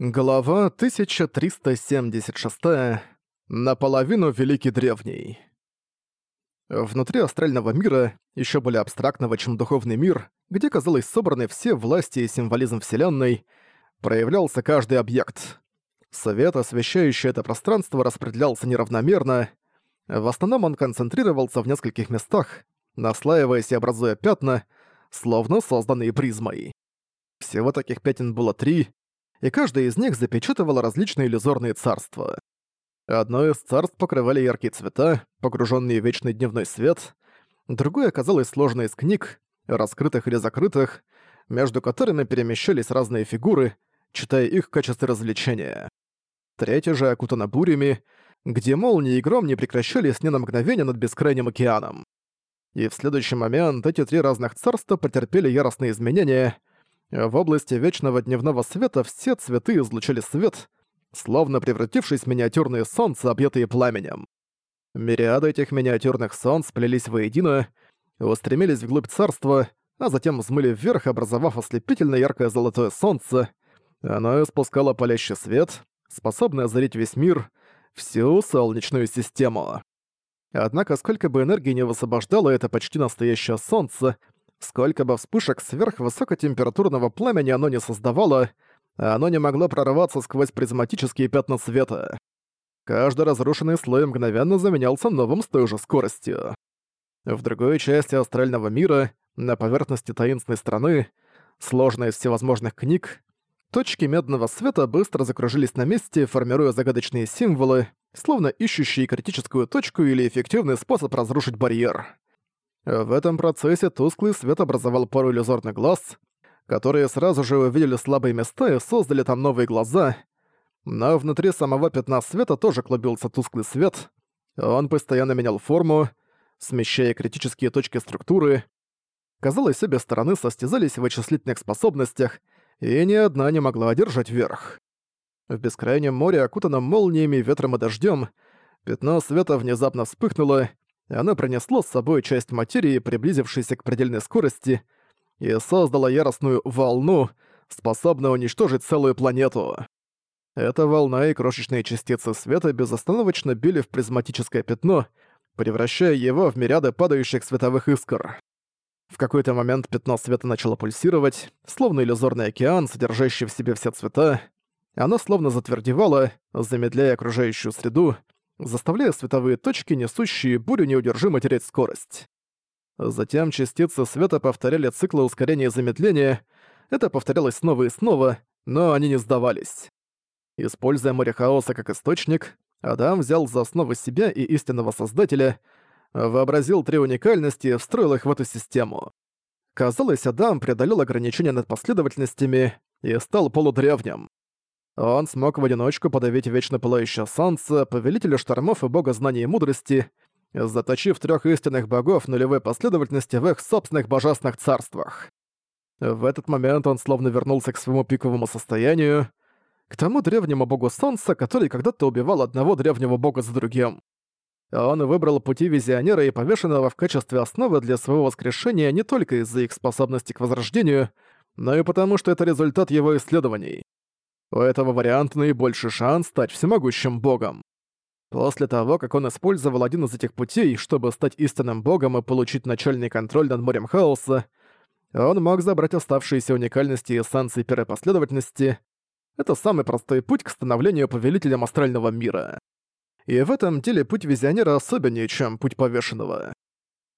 Глава 1376. Наполовину Великий Древний. Внутри астрального мира, еще более абстрактного, чем духовный мир, где, казалось, собраны все власти и символизм Вселенной, проявлялся каждый объект. Свет, освещающий это пространство, распределялся неравномерно. В основном он концентрировался в нескольких местах, наслаиваясь и образуя пятна, словно созданные призмой. Всего таких пятен было три, и каждая из них запечатывала различные иллюзорные царства. Одно из царств покрывали яркие цвета, погруженные в вечный дневной свет, другое оказалось сложно из книг, раскрытых или закрытых, между которыми перемещались разные фигуры, читая их в качестве развлечения. Третье же окутано бурями, где молнии и гром не прекращались ни на мгновение над бескрайним океаном. И в следующий момент эти три разных царства потерпели яростные изменения — в области вечного дневного света все цветы излучали свет, словно превратившись в миниатюрные солнца, объятые пламенем. Мириады этих миниатюрных солнц сплелись воедино, устремились вглубь царства, а затем взмыли вверх, образовав ослепительно яркое золотое солнце. Оно испускало палящий свет, способный озарить весь мир, всю Солнечную систему. Однако, сколько бы энергии не высвобождало это почти настоящее солнце, Сколько бы вспышек сверхвысокотемпературного пламени оно не создавало, оно не могло прорваться сквозь призматические пятна света. Каждый разрушенный слой мгновенно заменялся новым с той же скоростью. В другой части астрального мира, на поверхности таинственной страны, сложной из всевозможных книг, точки медного света быстро закружились на месте, формируя загадочные символы, словно ищущие критическую точку или эффективный способ разрушить барьер. В этом процессе тусклый свет образовал пару иллюзорных глаз, которые сразу же увидели слабые места и создали там новые глаза, но внутри самого пятна света тоже клубился тусклый свет, он постоянно менял форму, смещая критические точки структуры. Казалось, обе стороны состязались в вычислительных способностях, и ни одна не могла одержать верх. В бескрайнем море, окутанном молниями, ветром и дождем, пятно света внезапно вспыхнуло, оно пронесло с собой часть материи, приблизившейся к предельной скорости, и создало яростную волну, способную уничтожить целую планету. Эта волна и крошечные частицы света безостановочно били в призматическое пятно, превращая его в мириады падающих световых искр. В какой-то момент пятно света начало пульсировать, словно иллюзорный океан, содержащий в себе все цвета. Оно словно затвердевало, замедляя окружающую среду, заставляя световые точки, несущие бурю, неудержимо терять скорость. Затем частицы света повторяли циклы ускорения и замедления. Это повторялось снова и снова, но они не сдавались. Используя море хаоса как источник, Адам взял за основу себя и истинного Создателя, вообразил три уникальности и встроил их в эту систему. Казалось, Адам преодолел ограничения над последовательностями и стал полудревним. Он смог в одиночку подавить вечно пылающее солнце, повелителя штормов и бога знаний и мудрости, заточив трех истинных богов нулевой последовательности в их собственных божественных царствах. В этот момент он словно вернулся к своему пиковому состоянию, к тому древнему богу солнца, который когда-то убивал одного древнего бога за другим. Он выбрал пути визионера и повешенного в качестве основы для своего воскрешения не только из-за их способности к возрождению, но и потому, что это результат его исследований. У этого варианта наибольший шанс стать всемогущим богом. После того, как он использовал один из этих путей, чтобы стать истинным богом и получить начальный контроль над морем хаоса, он мог забрать оставшиеся уникальности и эссенции первой последовательности. Это самый простой путь к становлению повелителем астрального мира. И в этом деле путь визионера особеннее, чем путь повешенного.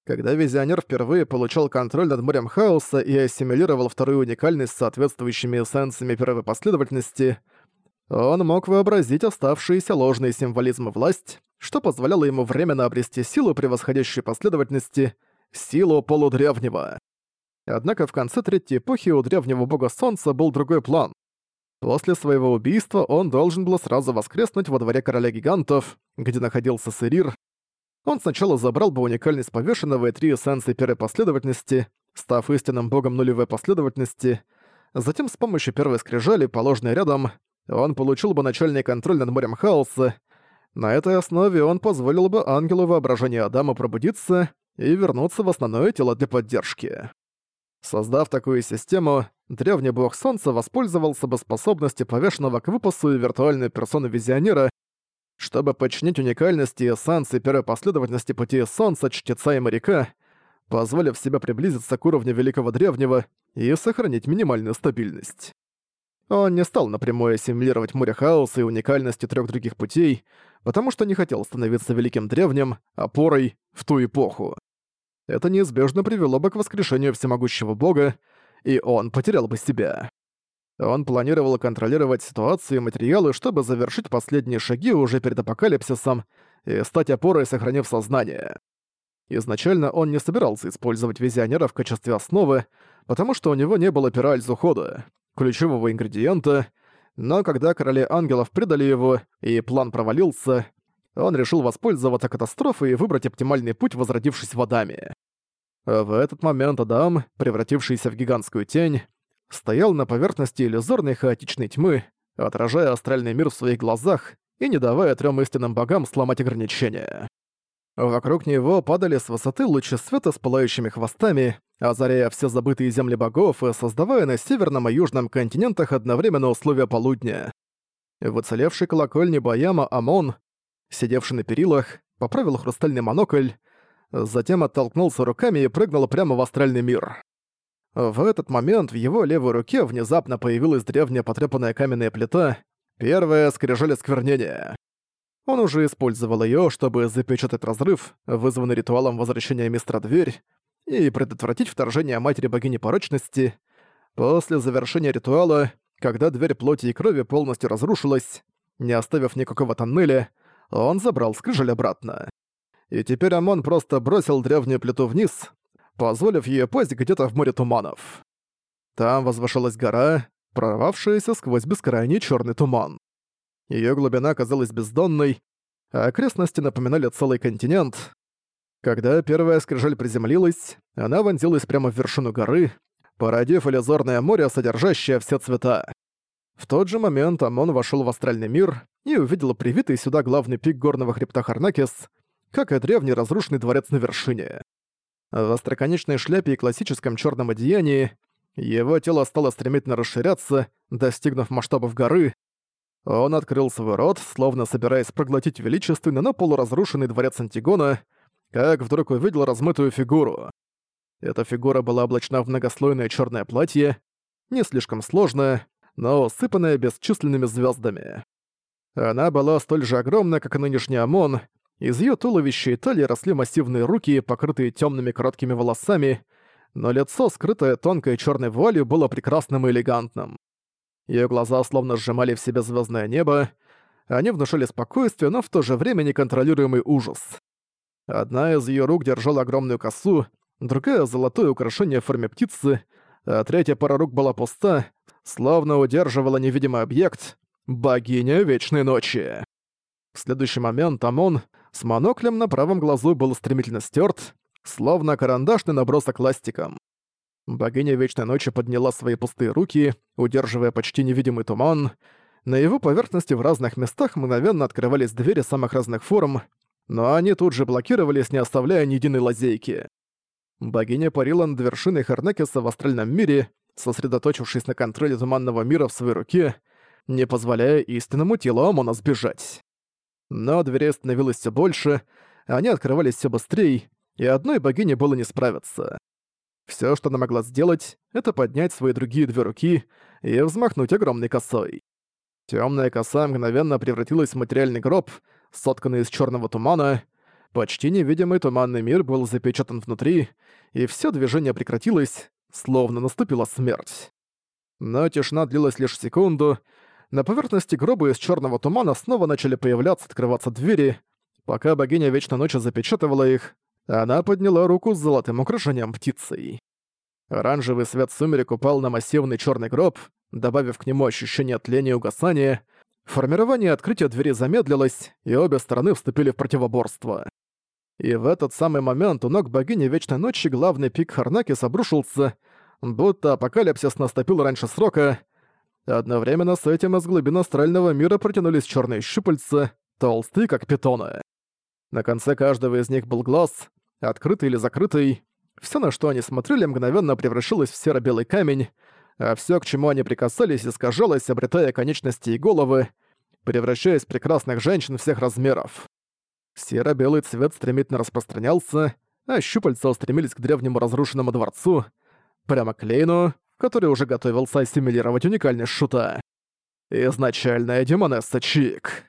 Когда Визионер впервые получал контроль над морем хаоса и ассимилировал вторую уникальность с соответствующими эссенциями первой последовательности, он мог вообразить оставшиеся ложные символизмы власть, что позволяло ему временно обрести силу превосходящей последовательности, силу полудревнего. Однако в конце Третьей эпохи у древнего бога Солнца был другой план. После своего убийства он должен был сразу воскреснуть во дворе короля гигантов, где находился Сырир, он сначала забрал бы уникальность повешенного и три эссенции первой последовательности, став истинным богом нулевой последовательности, затем с помощью первой скрижали, положенной рядом, он получил бы начальный контроль над морем хаоса. На этой основе он позволил бы ангелу воображения Адама пробудиться и вернуться в основное тело для поддержки. Создав такую систему, древний бог солнца воспользовался бы способностью повешенного к выпасу виртуальной персоны визионера, чтобы подчинить уникальности и эссенции первой последовательности пути солнца, чтеца и моряка, позволив себе приблизиться к уровню Великого Древнего и сохранить минимальную стабильность. Он не стал напрямую ассимилировать море хаоса и уникальности трех других путей, потому что не хотел становиться Великим Древним, опорой в ту эпоху. Это неизбежно привело бы к воскрешению всемогущего бога, и он потерял бы себя. Он планировал контролировать ситуацию и материалы, чтобы завершить последние шаги уже перед апокалипсисом и стать опорой, сохранив сознание. Изначально он не собирался использовать визионера в качестве основы, потому что у него не было пера Альзухода, ключевого ингредиента, но когда короли ангелов предали его и план провалился, он решил воспользоваться катастрофой и выбрать оптимальный путь, возродившись водами. В этот момент Адам, превратившийся в гигантскую тень, стоял на поверхности иллюзорной хаотичной тьмы, отражая астральный мир в своих глазах и не давая трем истинным богам сломать ограничения. Вокруг него падали с высоты лучи света с пылающими хвостами, озаряя все забытые земли богов и создавая на северном и южном континентах одновременно условия полудня. В уцелевшей колокольне Баяма Амон, сидевший на перилах, поправил хрустальный монокль, затем оттолкнулся руками и прыгнул прямо в астральный мир. В этот момент в его левой руке внезапно появилась древняя потрепанная каменная плита, первая скрижали сквернения. Он уже использовал её, чтобы запечатать разрыв, вызванный ритуалом возвращения мистера Дверь, и предотвратить вторжение матери богини порочности. После завершения ритуала, когда дверь плоти и крови полностью разрушилась, не оставив никакого тоннеля, он забрал скрижаль обратно. И теперь Амон просто бросил древнюю плиту вниз, позволив ей пасть где-то в море туманов. Там возвышалась гора, прорвавшаяся сквозь бескрайний черный туман. Её глубина казалась бездонной, а окрестности напоминали целый континент. Когда первая скрижаль приземлилась, она вонзилась прямо в вершину горы, породив иллюзорное море, содержащее все цвета. В тот же момент Амон вошёл в астральный мир и увидел привитый сюда главный пик горного хребта Харнакис, как и древний разрушенный дворец на вершине. В остроконечной шляпе и классическом чёрном одеянии его тело стало стремительно расширяться, достигнув масштабов горы, он открыл свой рот, словно собираясь проглотить величественный, но полуразрушенный дворец Антигона, как вдруг увидел размытую фигуру. Эта фигура была облачена в многослойное черное платье, не слишком сложное, но усыпанное бесчисленными звездами. Она была столь же огромна, как и нынешний ОМОН, из ее туловища и талии росли массивные руки, покрытые темными короткими волосами, но лицо, скрытое тонкой черной вуалью, было прекрасным и элегантным. Её глаза словно сжимали в себе звездное небо, они внушали спокойствие, но в то же время неконтролируемый ужас. Одна из её рук держала огромную косу, другая — золотое украшение в форме птицы, а третья пара рук была пуста, словно удерживала невидимый объект — богиня Вечной Ночи. В следующий момент Амон с моноклем на правом глазу был стремительно стёрт, словно карандашный набросок ластиком. Богиня Вечной Ночи подняла свои пустые руки, удерживая почти невидимый туман. На его поверхности в разных местах мгновенно открывались двери самых разных форм, но они тут же блокировались, не оставляя ни единой лазейки. Богиня парила над вершиной Харнекиса в астральном мире, сосредоточившись на контроле туманного мира в своей руке, не позволяя истинному телу Амона сбежать. Но дверей становилось все больше, они открывались все быстрее, и одной богине было не справиться. Все, что она могла сделать, это поднять свои другие две руки и взмахнуть огромной косой. Темная коса мгновенно превратилась в материальный гроб, сотканный из черного тумана. Почти невидимый туманный мир был запечатан внутри, и все движение прекратилось, словно наступила смерть. Но тишина длилась лишь секунду. На поверхности гроба из черного тумана снова начали появляться, открываться двери. Пока богиня Вечной Ночи запечатывала их, она подняла руку с золотым украшением птицей. Оранжевый свет сумерек упал на массивный черный гроб, добавив к нему ощущение тления и угасания. Формирование открытия двери замедлилось, и обе стороны вступили в противоборство. И в этот самый момент у ног богини Вечной Ночи главный пик Харнакис обрушился, будто апокалипсис наступил раньше срока. Одновременно с этим из глубин астрального мира протянулись черные щупальца, толстые как питоны. На конце каждого из них был глаз, открытый или закрытый. Все, на что они смотрели, мгновенно превращалось в серо-белый камень, а всё, к чему они прикасались, искажалось, обретая конечности и головы, превращаясь в прекрасных женщин всех размеров. Серо-белый цвет стремительно распространялся, а щупальца устремились к древнему разрушенному дворцу, прямо к Лейну, который уже готовился ассимилировать уникальность шута. Изначальная демонесса Чик.